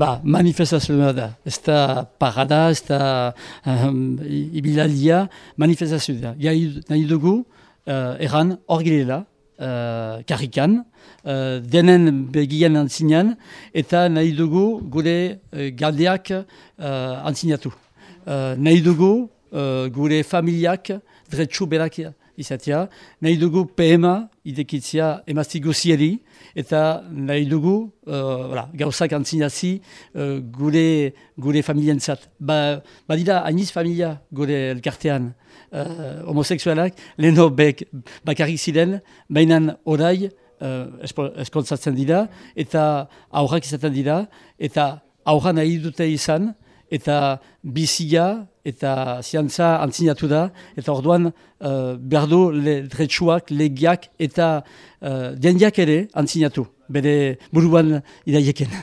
Ba, manifestazioa da. Ez da parada, ez da um, ibilaldia, manifestazioa da. Gai nahi dugu, uh, erran, hor girela, uh, karrikan, uh, denen begian antzinean, eta nahi dugu gure uh, galdeak uh, antzinatu. Uh, nahi dugu uh, gure familiak dretsu berak izatea, nahi dugu PMA idekitzia emazti guzieri, eta nahi dugu uh, gauzak antzinazi uh, gure, gure familientzat. Ba, badira hainiz familia gure elkartean uh, homoseksualak, leheno bakarrik ziren, bainan orai uh, eskontzatzen dira, eta aurrak izaten dira, eta aurra nahi dute izan, eta bizia eta ziantza antzinatu da, eta orduan uh, behar du le, dretsuak, legiak eta uh, diendiak ere antzinatu, bere buruan idaieken.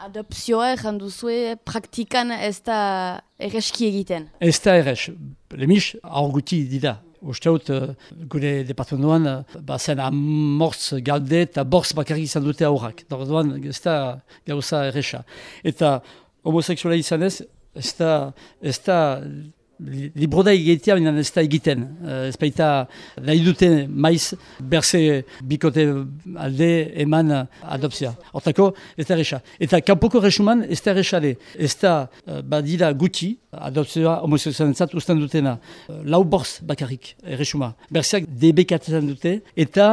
Adopzioa erran duzue praktikan ez da erreski egiten? Ez da erres, lemis aurguti dira. Usteut, uh, gure departamentoan, uh, ba zen amortz galde eta bortz bakarrik izan dute aurrak. Orduan, ez da gauza erresa. Eta homoseksuala izan ez, ez da, ez da libroda egitea, baina ez da egiten. Ez baita nahi dute maiz berze bikote alde eman adopzia. Hortako, ez da resa. Eta kanpoko resuman, ez da resale. Ez da uh, badira guti, adopzioa homoseksualentzat usten dutena. Uh, lau borz bakarrik, resuma. Berzeak debekatzen dute, eta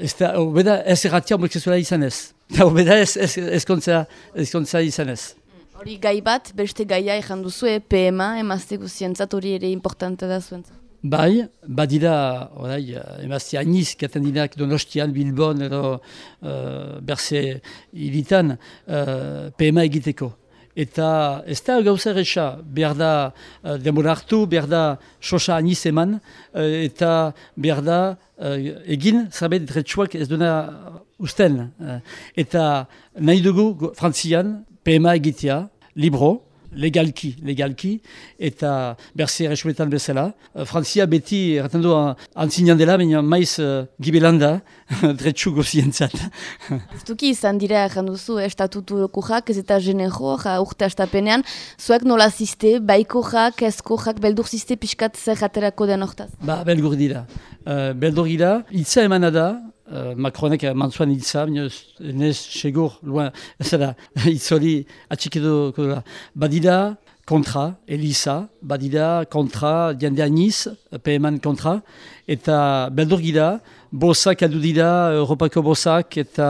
ez da, obeda ez erratia homoseksuala izan ez. Obeda ez, ez, ez, ez, ez izan ez. Hori gai bat, beste gaia ezan duzu, e, PMA, emazte guzientzat hori ere importante da zuen. Bai, badira, orai, emazte aniz, katen dinak donostian, Bilbon, edo uh, berse ilitan, uh, PMA egiteko. Eta ez da gauza erresa, behar da uh, demora hartu, behar da sosa aniz eman, uh, eta behar da uh, egin, zabet, dretsuak ez duna usten. Uh, eta nahi dugu, frantzian, PMA egitea, libro, legalki, legalki, eta berzi erresumetan bezala. Uh, Frantzia beti erraten du antzinean dela, baina maiz uh, gibelanda, dretsu gozientzat. Aztuki izan dira erranduzu estatutu kujak, ez eta genero, ja, urte astapenean, zuek nola ziste, baiko jak, ezko jak, beldur ziste pixkat zer jaterako den hortaz? Ba, belgur dira. Uh, beldur dira, itza emanada, Uh, Euh, Macron avec Mansoane Issam, je suis né chez Gour, loin, à Salah, Itsoli, à Chikido, Badida. Kontra, Elisa, badira kontra, diandea niz, PMan kontra, eta beldur gira, bosak aldu dira, Europako bosak, eta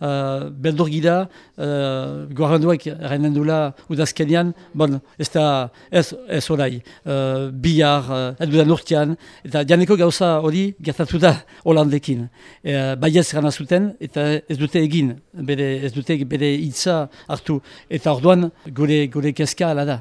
uh, beldur gira, uh, guardanduak errenen dula udazkenian, bon, ez da, ez, ez orai, uh, bihar, uh, aldu da nurtian, eta dianeko gauza hori gertatu da Holandekin. E, bai ez gana zuten, eta ez dute egin, bere, ez dute bere hitza hartu, eta orduan gure, gure keska ala da.